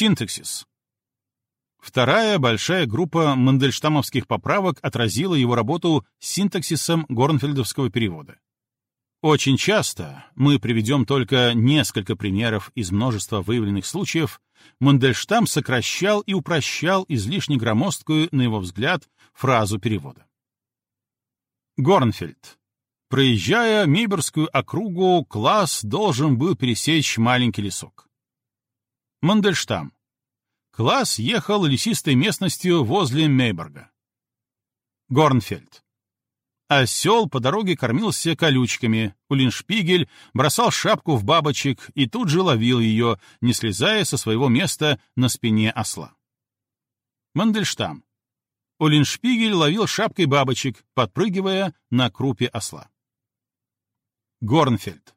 Синтаксис. Вторая большая группа мандельштамовских поправок отразила его работу с синтаксисом горнфельдовского перевода. Очень часто, мы приведем только несколько примеров из множества выявленных случаев, Мандельштам сокращал и упрощал излишне громоздкую, на его взгляд, фразу перевода. Горнфельд. Проезжая Мейберскую округу, класс должен был пересечь маленький лесок. Мандельштам. Класс ехал лесистой местностью возле Мейборга. Горнфельд. Осел по дороге кормился колючками, Улиншпигель бросал шапку в бабочек и тут же ловил ее, не слезая со своего места на спине осла. Мандельштам. Улиншпигель ловил шапкой бабочек, подпрыгивая на крупе осла. Горнфельд.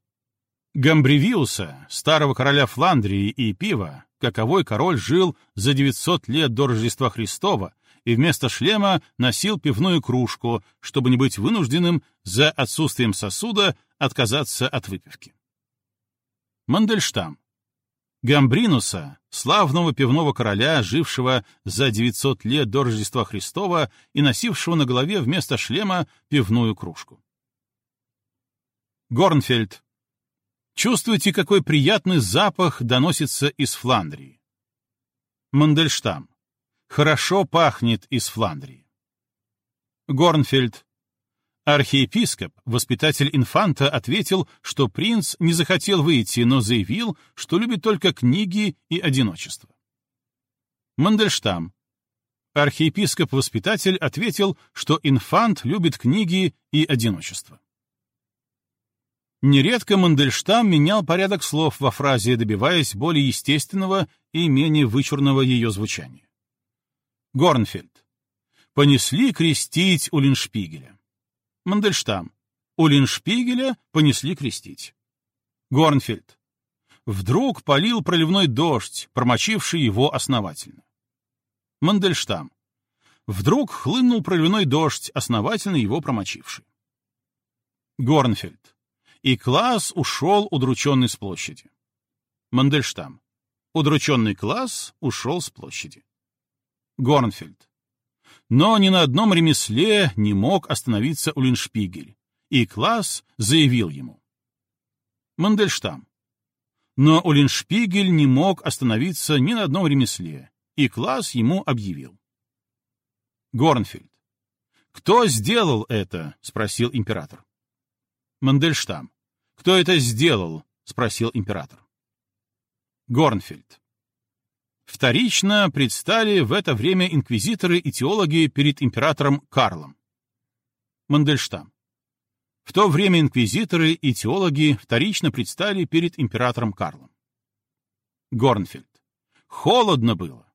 Гамбревиуса, старого короля Фландрии и пива, каковой король жил за 900 лет до Рождества Христова и вместо шлема носил пивную кружку, чтобы не быть вынужденным за отсутствием сосуда отказаться от выпивки. Мандельштам. Гамбринуса, славного пивного короля, жившего за 900 лет до Рождества Христова и носившего на голове вместо шлема пивную кружку. Горнфельд. Чувствуете, какой приятный запах доносится из Фландрии? Мандельштам. Хорошо пахнет из Фландрии. Горнфельд. Архиепископ, воспитатель инфанта, ответил, что принц не захотел выйти, но заявил, что любит только книги и одиночество. Мандельштам. Архиепископ-воспитатель ответил, что инфант любит книги и одиночество. Нередко Мандельштам менял порядок слов во фразе, добиваясь более естественного и менее вычурного ее звучания. Горнфельд. Понесли крестить Улиншпигеля. Мандельштам. Улиншпигеля понесли крестить. Горнфельд. Вдруг полил проливной дождь, промочивший его основательно. Мандельштам. Вдруг хлынул проливной дождь, основательно его промочивший. Горнфельд и класс ушел удрученный с площади. Мандельштам. Удрученный класс ушел с площади. Горнфельд. Но ни на одном ремесле не мог остановиться Улиншпигель, и класс заявил ему. Мандельштам. Но Улиншпигель не мог остановиться ни на одном ремесле, и класс ему объявил. Горнфельд. «Кто сделал это?» — спросил император. Мандельштам. «Кто это сделал?» — спросил император. Горнфельд. Вторично предстали в это время инквизиторы и теологи перед императором Карлом. Мандельштам. В то время инквизиторы и теологи вторично предстали перед императором Карлом. Горнфельд. Холодно было.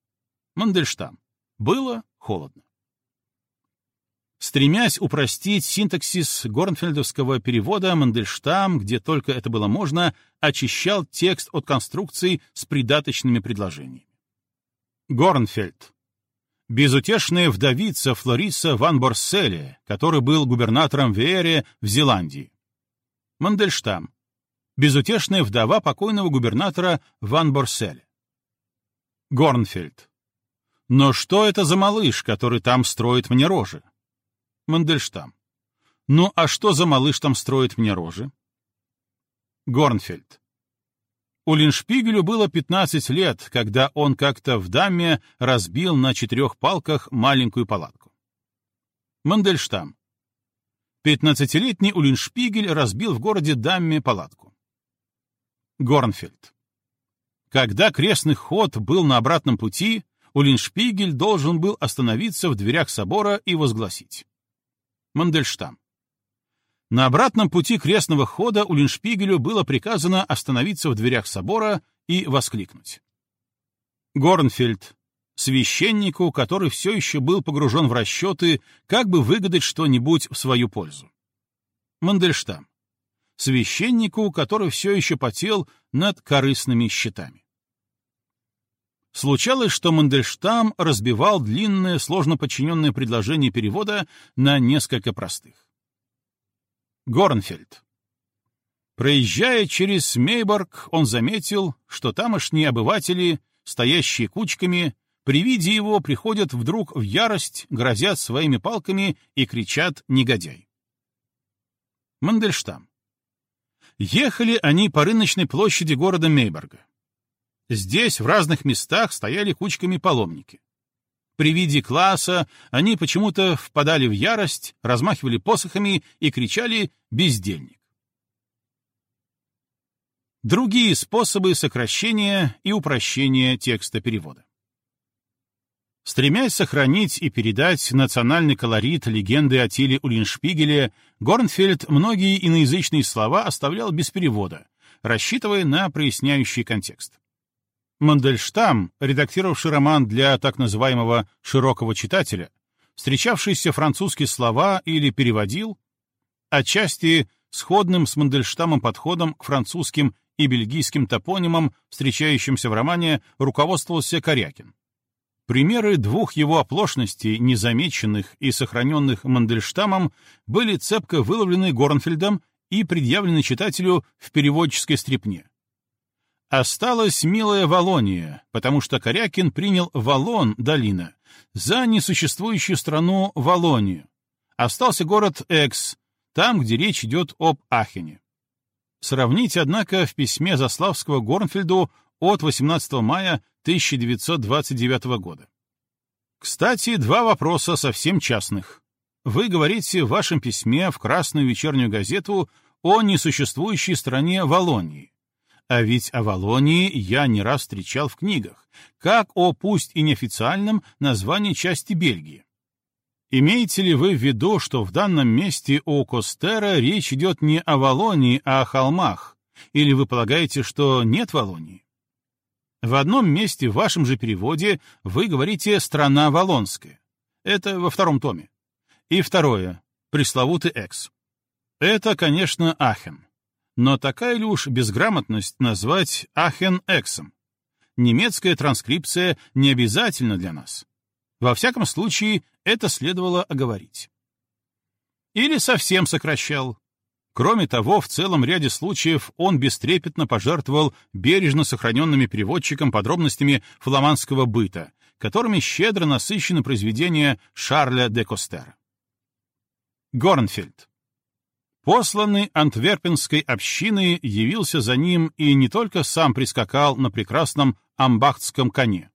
Мандельштам. Было холодно. Стремясь упростить синтаксис горнфельдовского перевода, Мандельштам, где только это было можно, очищал текст от конструкций с придаточными предложениями. Горнфельд. Безутешная вдовица Флориса ван Борселе, который был губернатором Веере в Зеландии. Мандельштам. Безутешная вдова покойного губернатора ван Борселе. Горнфельд. Но что это за малыш, который там строит мне рожи? Мандельштам. Ну а что за малыш там строит мне рожи? Горнфельд. Улиншпигелю было 15 лет, когда он как-то в даме разбил на четырех палках маленькую палатку. Мандельштам. Пятнадцатилетний Улиншпигель разбил в городе Дамме палатку. Горнфельд. Когда крестный ход был на обратном пути, Улиншпигель должен был остановиться в дверях собора и возгласить. Мандельштам. На обратном пути крестного хода Улиншпигелю было приказано остановиться в дверях собора и воскликнуть. Горнфельд, священнику, который все еще был погружен в расчеты, как бы выгадать что-нибудь в свою пользу. Мандельштам, священнику, который все еще потел над корыстными счетами. Случалось, что Мандельштам разбивал длинное, сложно подчиненное предложение перевода на несколько простых. Горнфельд. Проезжая через Мейборг, он заметил, что тамошние обыватели стоящие кучками, при виде его приходят вдруг в ярость, грозят своими палками и кричат «негодяй». Мандельштам. Ехали они по рыночной площади города Мейборга. Здесь в разных местах стояли кучками паломники. При виде класса они почему-то впадали в ярость, размахивали посохами и кричали «бездельник». Другие способы сокращения и упрощения текста перевода. Стремясь сохранить и передать национальный колорит легенды о Тиле Улиншпигеле, Горнфельд многие иноязычные слова оставлял без перевода, рассчитывая на проясняющий контекст. Мандельштам, редактировавший роман для так называемого «широкого читателя», встречавшийся французские слова или переводил, отчасти сходным с Мандельштамом подходом к французским и бельгийским топонимам, встречающимся в романе, руководствовался Корякин. Примеры двух его оплошностей, незамеченных и сохраненных Мандельштамом, были цепко выловлены Горнфельдом и предъявлены читателю в переводческой стрипне. Осталась милая Волония, потому что Корякин принял Волон, долина, за несуществующую страну Волонию. Остался город Экс, там, где речь идет об Ахене. Сравните, однако, в письме Заславского Горнфельду от 18 мая 1929 года. Кстати, два вопроса совсем частных. Вы говорите в вашем письме в Красную вечернюю газету о несуществующей стране Волонии. А ведь о Волонии я не раз встречал в книгах, как о пусть и неофициальном названии части Бельгии. Имеете ли вы в виду, что в данном месте у Костера речь идет не о Волонии, а о холмах? Или вы полагаете, что нет Волонии? В одном месте в вашем же переводе вы говорите «страна Волонская». Это во втором томе. И второе — пресловутый «экс». Это, конечно, Ахен. Но такая ли уж безграмотность назвать Ахен-эксом? Немецкая транскрипция не обязательна для нас. Во всяком случае, это следовало оговорить. Или совсем сокращал, Кроме того, в целом ряде случаев он бестрепетно пожертвовал бережно сохраненными переводчиком подробностями фламандского быта, которыми щедро насыщены произведения Шарля де Костера. Горнфельд. Посланный антверпенской общины явился за ним и не только сам прискакал на прекрасном амбахтском коне.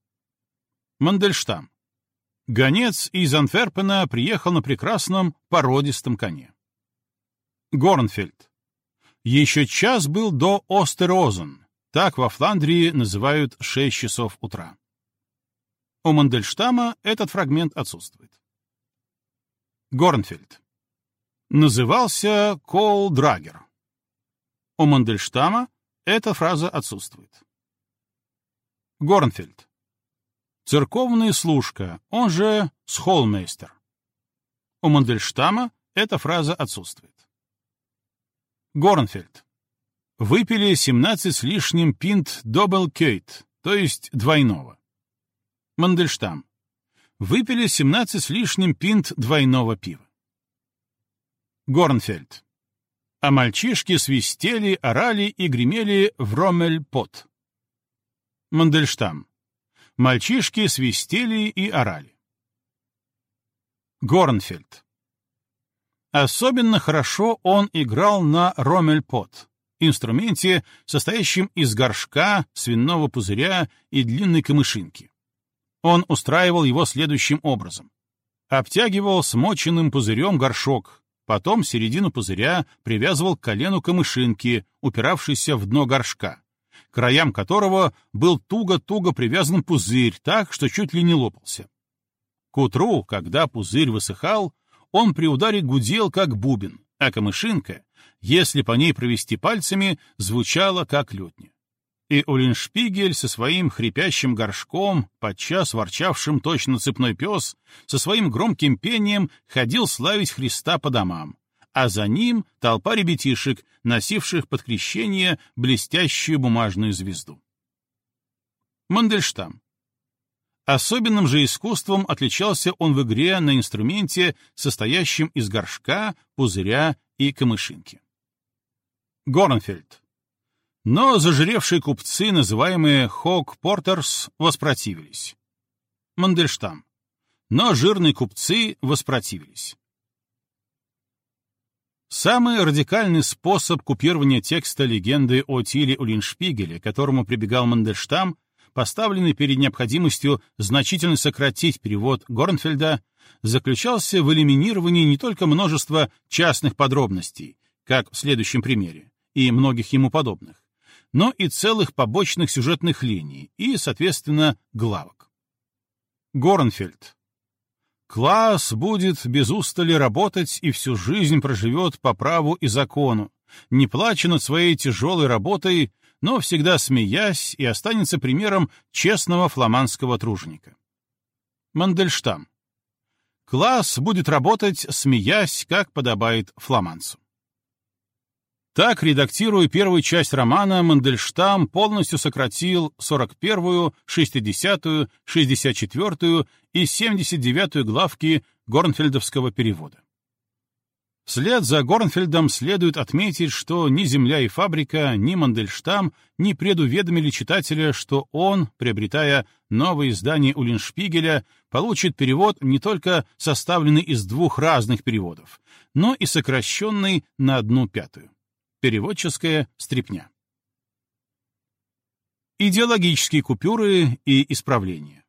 Мандельштам. Гонец из Антверпена приехал на прекрасном породистом коне. Горнфельд. Еще час был до Остерозен. Так во Фландрии называют 6 часов утра. У Мандельштама этот фрагмент отсутствует. Горнфельд. Назывался Кол Драгер. У Мандельштама эта фраза отсутствует. Горнфельд. Церковная служка, он же схолмейстер. У Мандельштама эта фраза отсутствует. Горнфельд. Выпили 17 с лишним пинт Добелкейт, то есть двойного. Мандельштам. Выпили 17 с лишним пинт двойного пива. Горнфельд. А мальчишки свистели, орали и гремели в Роммель-пот. Мандельштам. Мальчишки свистели и орали. Горнфельд. Особенно хорошо он играл на ромельпот, инструменте, состоящем из горшка, свиного пузыря и длинной камышинки. Он устраивал его следующим образом. Обтягивал смоченным пузырем горшок, потом середину пузыря привязывал к колену камышинки, упиравшейся в дно горшка, краям которого был туго-туго привязан пузырь так, что чуть ли не лопался. К утру, когда пузырь высыхал, он при ударе гудел, как бубен, а камышинка, если по ней провести пальцами, звучала, как лютня. И Улиншпигель со своим хрипящим горшком, подчас ворчавшим точно цепной пес, со своим громким пением ходил славить Христа по домам, а за ним толпа ребятишек, носивших под крещение блестящую бумажную звезду. Мандельштам. Особенным же искусством отличался он в игре на инструменте, состоящем из горшка, пузыря и камышинки. Горнфельд. Но зажиревшие купцы, называемые Хок-Портерс, воспротивились. Мандельштам. Но жирные купцы воспротивились. Самый радикальный способ купирования текста легенды о Тиле Улиншпигеле, к которому прибегал Мандельштам, поставленный перед необходимостью значительно сократить перевод Горнфельда, заключался в элиминировании не только множества частных подробностей, как в следующем примере, и многих ему подобных, но и целых побочных сюжетных линий и, соответственно, главок. Горнфельд, Класс будет без устали работать и всю жизнь проживет по праву и закону, не плача над своей тяжелой работой, но всегда смеясь и останется примером честного фламандского труженика. Мандельштам. Класс будет работать, смеясь, как подобает фламандцу. Так, редактируя первую часть романа, Мандельштам полностью сократил 41-ю, 60-ю, 64-ю и 79-ю главки Горнфельдовского перевода. Вслед за Горнфельдом следует отметить, что ни «Земля и фабрика», ни Мандельштам не предуведомили читателя, что он, приобретая новое издание Улиншпигеля, получит перевод не только составленный из двух разных переводов, но и сокращенный на одну пятую. Переводческая стрипня. Идеологические купюры и исправления.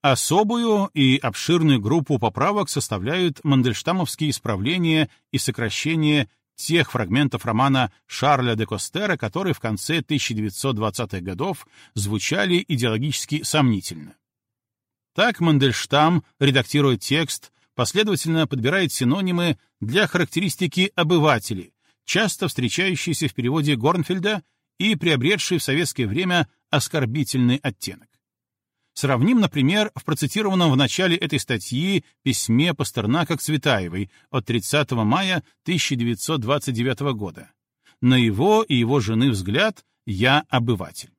Особую и обширную группу поправок составляют мандельштамовские исправления и сокращения тех фрагментов романа Шарля де Костера, которые в конце 1920-х годов звучали идеологически сомнительно. Так Мандельштам, редактируя текст, последовательно подбирает синонимы для характеристики «обыватели», часто встречающийся в переводе Горнфельда и приобретший в советское время оскорбительный оттенок. Сравним, например, в процитированном в начале этой статьи письме Пастернака к Цветаевой от 30 мая 1929 года. На его и его жены взгляд «Я обыватель».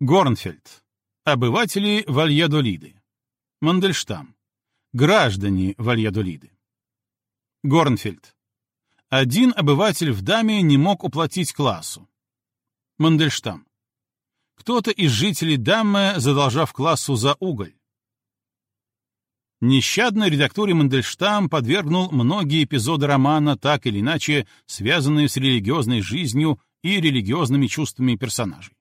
Горнфельд. Обыватели Вальядолиды. Мандельштам. Граждане Вальядолиды. Горнфельд. Один обыватель в Даме не мог уплатить классу. Мандельштам. Кто-то из жителей Даммы задолжав классу за уголь. Нещадно редактуре Мандельштам подвергнул многие эпизоды романа, так или иначе связанные с религиозной жизнью и религиозными чувствами персонажей.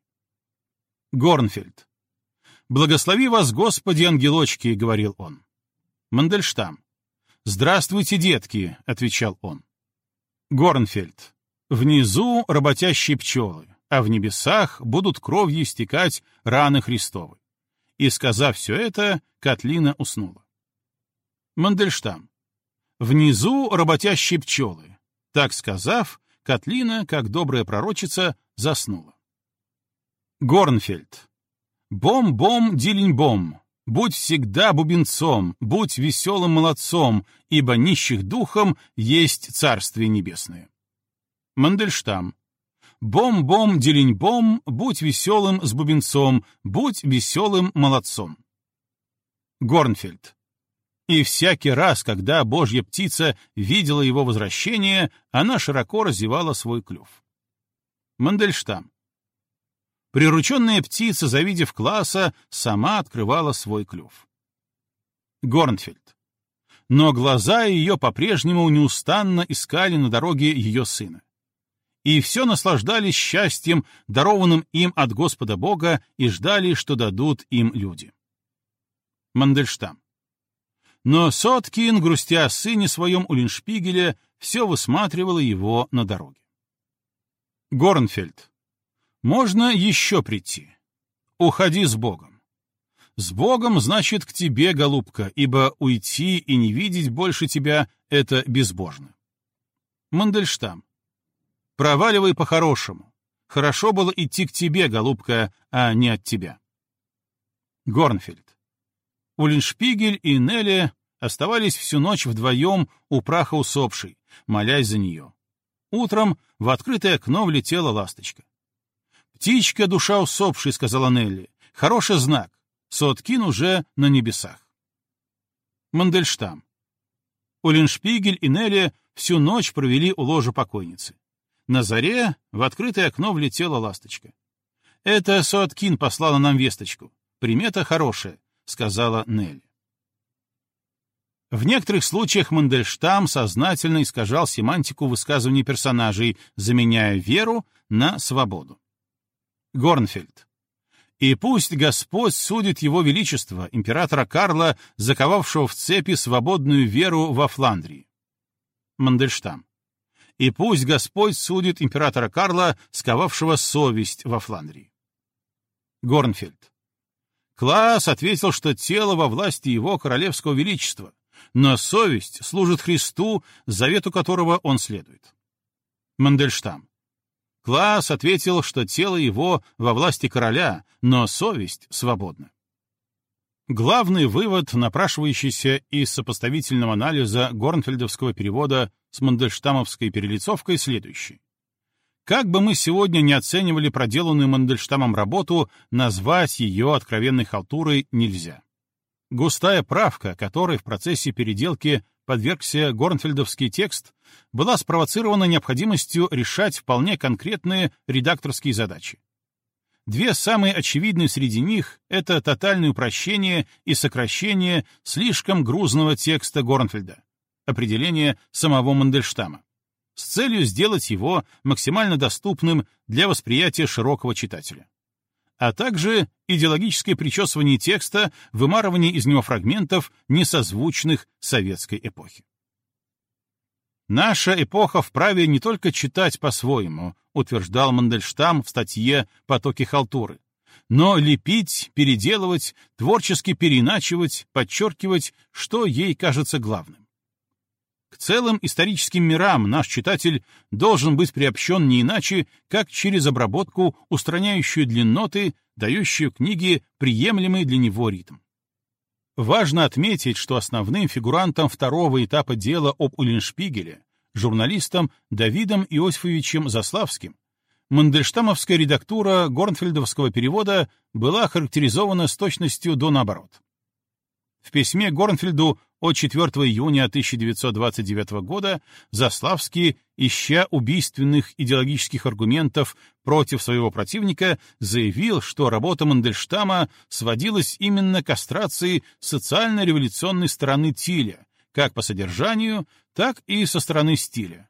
Горнфельд. «Благослови вас, Господи, ангелочки», — говорил он. Мандельштам. «Здравствуйте, детки», — отвечал он. Горнфельд. Внизу работящие пчелы, а в небесах будут кровью истекать раны Христовы. И, сказав все это, Катлина уснула. Мандельштам. Внизу работящие пчелы. Так сказав, Катлина, как добрая пророчица, заснула. Горнфельд. Бом-бом, дилень-бом, Будь всегда бубенцом, будь веселым молодцом, ибо нищих духом есть Царствие Небесное. Мандельштам. Бом-бом, делень-бом, будь веселым с бубенцом, будь веселым молодцом. Горнфельд. И всякий раз, когда божья птица видела его возвращение, она широко разевала свой клюв. Мандельштам. Прирученная птица, завидев класса, сама открывала свой клюв. Горнфельд. Но глаза ее по-прежнему неустанно искали на дороге ее сына. И все наслаждались счастьем, дарованным им от Господа Бога, и ждали, что дадут им люди. Мандельштам. Но Соткин, грустя о сыне своем Линшпигеля, все высматривала его на дороге. Горнфельд. Можно еще прийти. Уходи с Богом. С Богом значит к тебе, голубка, ибо уйти и не видеть больше тебя — это безбожно. Мандельштам. Проваливай по-хорошему. Хорошо было идти к тебе, голубка, а не от тебя. Горнфельд. Улиншпигель и Нелли оставались всю ночь вдвоем у праха усопшей, молясь за нее. Утром в открытое окно влетела ласточка. «Птичка — душа усопшей», — сказала Нелли. «Хороший знак. Соткин уже на небесах». Мандельштам. Уллиншпигель и Нелли всю ночь провели у ложа покойницы. На заре в открытое окно влетела ласточка. «Это Суаткин послала нам весточку. Примета хорошая», — сказала Нелли. В некоторых случаях Мандельштам сознательно искажал семантику высказываний персонажей, заменяя веру на свободу. Горнфельд. «И пусть Господь судит его величество, императора Карла, заковавшего в цепи свободную веру во Фландрии». Мандельштам. «И пусть Господь судит императора Карла, сковавшего совесть во Фландрии». Горнфельд. Класс ответил, что тело во власти его королевского величества, но совесть служит Христу, завету которого он следует. Мандельштам. Класс ответил, что тело его во власти короля, но совесть свободна. Главный вывод, напрашивающийся из сопоставительного анализа Горнфельдовского перевода с мандельштамовской перелицовкой, следующий. Как бы мы сегодня не оценивали проделанную Мандельштамом работу, назвать ее откровенной халтурой нельзя. Густая правка, которой в процессе переделки подвергся Горнфельдовский текст, была спровоцирована необходимостью решать вполне конкретные редакторские задачи. Две самые очевидные среди них — это тотальное упрощение и сокращение слишком грузного текста Горнфельда, определение самого Мандельштама, с целью сделать его максимально доступным для восприятия широкого читателя а также идеологическое причесывание текста, вымарывание из него фрагментов, несозвучных советской эпохи. «Наша эпоха вправе не только читать по-своему», утверждал Мандельштам в статье «Потоки халтуры», но лепить, переделывать, творчески переиначивать, подчеркивать, что ей кажется главным. К целым историческим мирам наш читатель должен быть приобщен не иначе, как через обработку, устраняющую длинноты, дающую книге приемлемый для него ритм. Важно отметить, что основным фигурантом второго этапа дела об Уллиншпигеле, журналистом Давидом Иосифовичем Заславским, Мандельштамовская редактура Горнфельдовского перевода была характеризована с точностью до наоборот. В письме Горнфельду от 4 июня 1929 года Заславский, ища убийственных идеологических аргументов против своего противника, заявил, что работа Мандельштама сводилась именно к кастрации социально-революционной стороны Тиля, как по содержанию, так и со стороны стиля.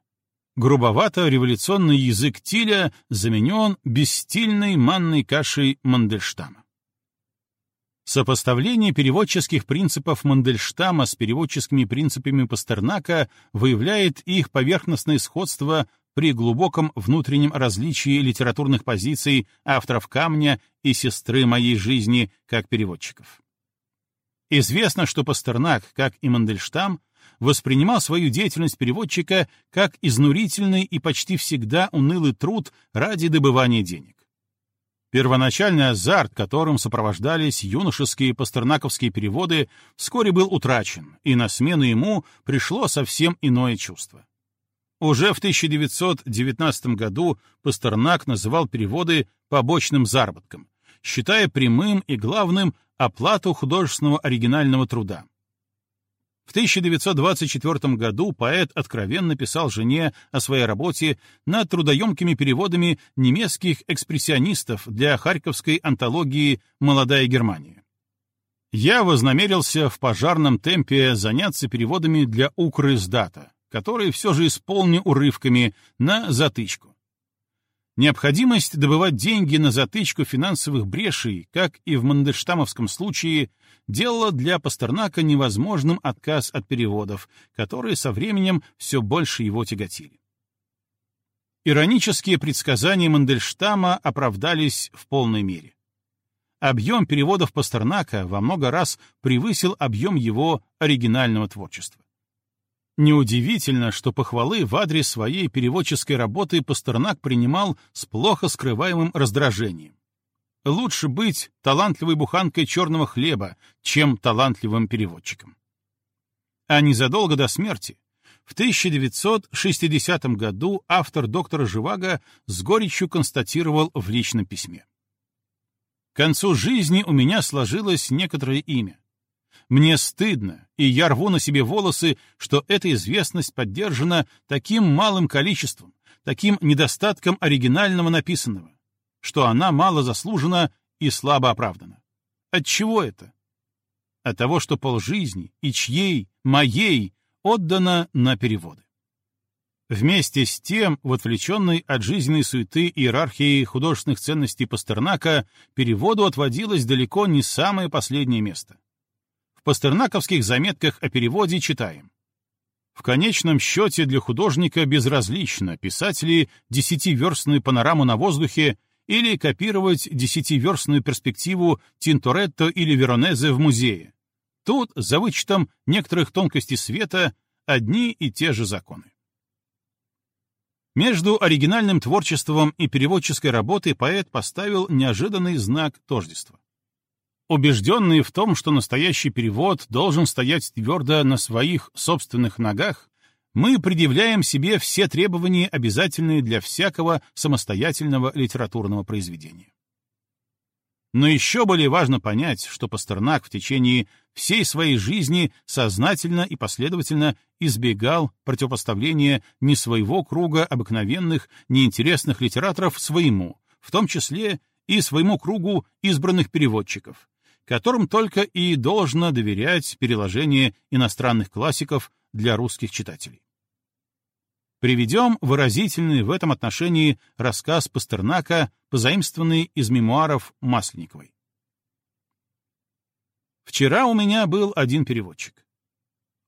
Грубовато-революционный язык Тиля заменен бесстильной манной кашей Мандельштама. Сопоставление переводческих принципов Мандельштама с переводческими принципами Пастернака выявляет их поверхностное сходство при глубоком внутреннем различии литературных позиций авторов «Камня» и «Сестры моей жизни» как переводчиков. Известно, что Пастернак, как и Мандельштам, воспринимал свою деятельность переводчика как изнурительный и почти всегда унылый труд ради добывания денег. Первоначальный азарт, которым сопровождались юношеские пастернаковские переводы, вскоре был утрачен, и на смену ему пришло совсем иное чувство. Уже в 1919 году Пастернак называл переводы побочным заработком, считая прямым и главным оплату художественного оригинального труда. В 1924 году поэт откровенно писал жене о своей работе над трудоемкими переводами немецких экспрессионистов для харьковской антологии «Молодая Германия». Я вознамерился в пожарном темпе заняться переводами для Укрыздата, которые все же исполню урывками на затычку. Необходимость добывать деньги на затычку финансовых брешей, как и в Мандельштамовском случае, делала для Пастернака невозможным отказ от переводов, которые со временем все больше его тяготили. Иронические предсказания Мандельштама оправдались в полной мере. Объем переводов Пастернака во много раз превысил объем его оригинального творчества. Неудивительно, что похвалы в адрес своей переводческой работы Пастернак принимал с плохо скрываемым раздражением. Лучше быть талантливой буханкой черного хлеба, чем талантливым переводчиком. А незадолго до смерти, в 1960 году автор доктора Живаго с горечью констатировал в личном письме. К концу жизни у меня сложилось некоторое имя. Мне стыдно, и я рву на себе волосы, что эта известность поддержана таким малым количеством, таким недостатком оригинального написанного, что она мало заслужена и слабо оправдана. От чего это? От того, что полжизни и чьей, моей, отдано на переводы. Вместе с тем, в отвлеченной от жизненной суеты иерархии художественных ценностей Пастернака, переводу отводилось далеко не самое последнее место. Пастернаковских заметках о переводе читаем. В конечном счете для художника безразлично писать ли десятиверстную панораму на воздухе или копировать десятиверстную перспективу Тинторетто или Веронезе в музее. Тут, за вычетом некоторых тонкостей света, одни и те же законы. Между оригинальным творчеством и переводческой работой поэт поставил неожиданный знак тождества. Убежденный в том, что настоящий перевод должен стоять твердо на своих собственных ногах, мы предъявляем себе все требования, обязательные для всякого самостоятельного литературного произведения. Но еще более важно понять, что Пастернак в течение всей своей жизни сознательно и последовательно избегал противопоставления не своего круга обыкновенных, неинтересных литераторов своему, в том числе и своему кругу избранных переводчиков, которым только и должно доверять переложение иностранных классиков для русских читателей. Приведем выразительный в этом отношении рассказ Пастернака, позаимствованный из мемуаров Масленниковой. Вчера у меня был один переводчик.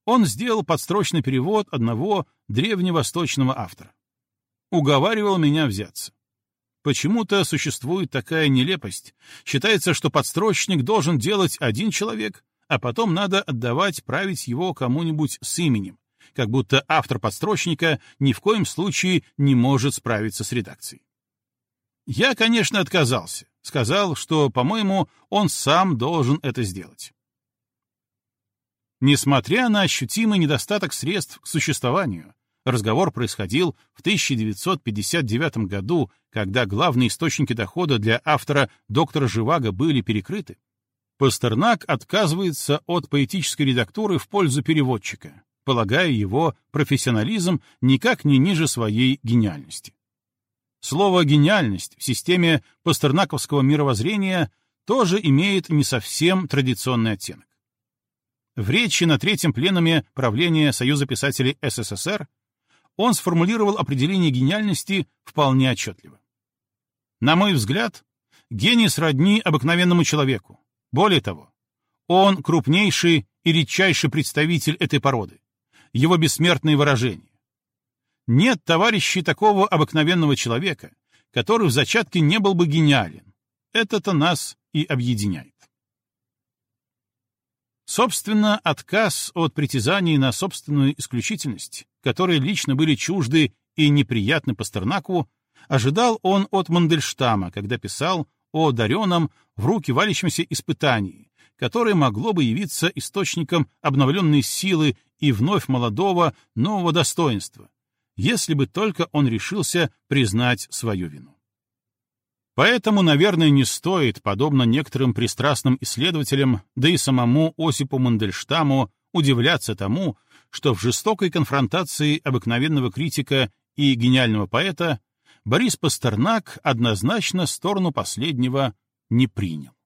Он сделал подстрочный перевод одного древневосточного автора. Уговаривал меня взяться. Почему-то существует такая нелепость. Считается, что подстрочник должен делать один человек, а потом надо отдавать править его кому-нибудь с именем, как будто автор подстрочника ни в коем случае не может справиться с редакцией. Я, конечно, отказался, сказал, что, по-моему, он сам должен это сделать. Несмотря на ощутимый недостаток средств к существованию, разговор происходил в 1959 году, когда главные источники дохода для автора доктора Живаго были перекрыты, Пастернак отказывается от поэтической редактуры в пользу переводчика, полагая его профессионализм никак не ниже своей гениальности. Слово «гениальность» в системе пастернаковского мировоззрения тоже имеет не совсем традиционный оттенок. В речи на третьем пленуме правления Союза писателей СССР он сформулировал определение гениальности вполне отчетливо. На мой взгляд, гений сродни обыкновенному человеку. Более того, он крупнейший и редчайший представитель этой породы его бессмертные выражения. Нет, товарищей, такого обыкновенного человека, который в зачатке не был бы гениален. Это-то нас и объединяет. Собственно, отказ от притязаний на собственную исключительность, которые лично были чужды и неприятны Пастернаку, ожидал он от Мандельштама, когда писал о дареном в руки валящемся испытании, которое могло бы явиться источником обновленной силы и вновь молодого, нового достоинства, если бы только он решился признать свою вину. Поэтому, наверное, не стоит, подобно некоторым пристрастным исследователям, да и самому Осипу Мандельштаму, удивляться тому, что в жестокой конфронтации обыкновенного критика и гениального поэта Борис Пастернак однозначно сторону последнего не принял.